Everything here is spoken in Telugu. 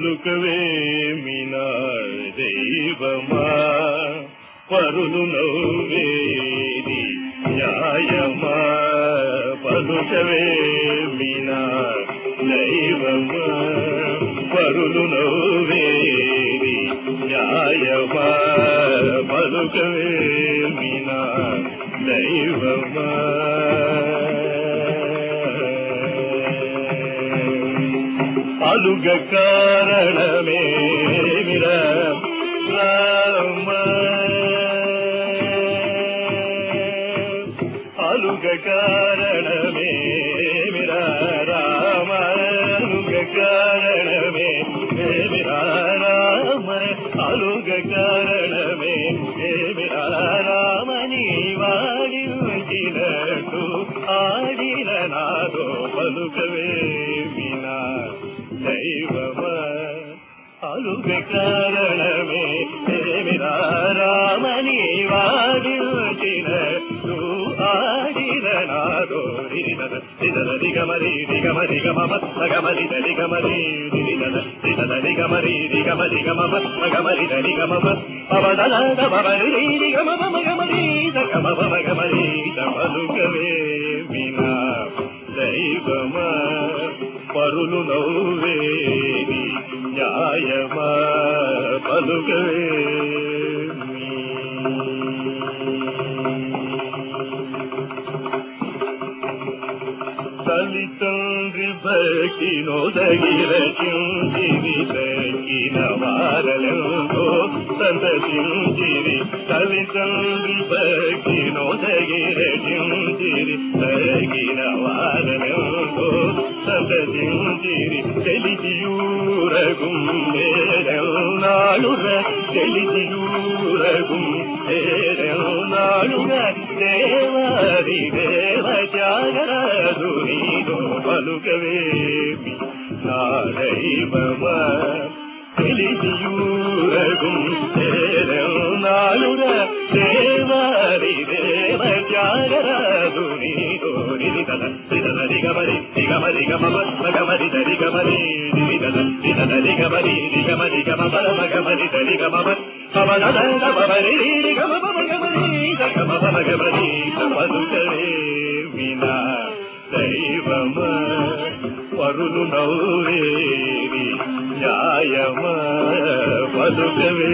పలుకవేమినా దైవమా? పరులు నవ్వేది న్యాయమా? పలుకవేమినా దైవమా? పరులు నవ్వేది న్యాయమా? పలుకవేమినా దైవమా? అలుగ కారణమే రామ అలుగ కారణమే రామ. అలుగ కారణమే రామ. అలుగ కారణమే రామని వాడి ఆడిన నాదో పలుకవే. అలుగ కారణమే రామని వాడి వచ్చినట్టు ఆడిన నాదో రిదన రిదన దిగమరి దిగమరి గమమ గమరి దిగమరి రిదన రిదన దిగమరి దిగమరి గమమ గమరి దిగమమ పవదల గమరి దిగమమ గమరి గమమ గమరి పలుకవే వినా దైవమా. పరులు నవ్వేది న్యాయమా పలుకవే తల్లి తండ్రి భక్తి నొదగిర చించిరి తగ్గిన వారలంతో సంతసించిరి తల్లితండ్రి భక్తి నొదగిర చించిరి తగిన వారలంతో సంతసించిరి తెలిసియూరగుం నాడుర తెలిసియూరగుం నాడుర దేవాది దేవ త్యాగరాజు నీదో పలుకవేమి నా దైవమ తెలిసియూరగుం నాడుర దేవాది దేవ త్యాగరాజు నీదో నిరితన నిదన దిగమరి దిగమరి గమరి దరిగమరి నిరితన నిదన దిగమరి దిగమరి గమమ గమరి దరిగమమ సమదన గమరి గమమ గమరి గమమ గమరి పలుకవే వినా పరులు నవ్వేది న్యాయమా పలుకవే